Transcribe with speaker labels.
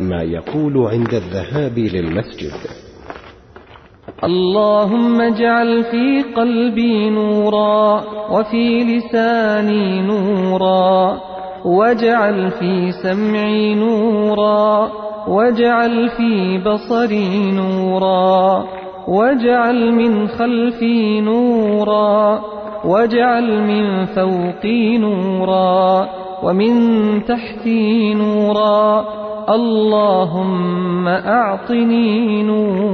Speaker 1: ما يقول عند الذهاب للمسجد.
Speaker 2: اللهم اجعل في قلبي نورا وفي لساني نورا واجعل في سمعي نورا واجعل في بصري نورا واجعل من خلفي نورا واجعل من فوقي نورا ومن تحتي نورا اللهم أعطني نورا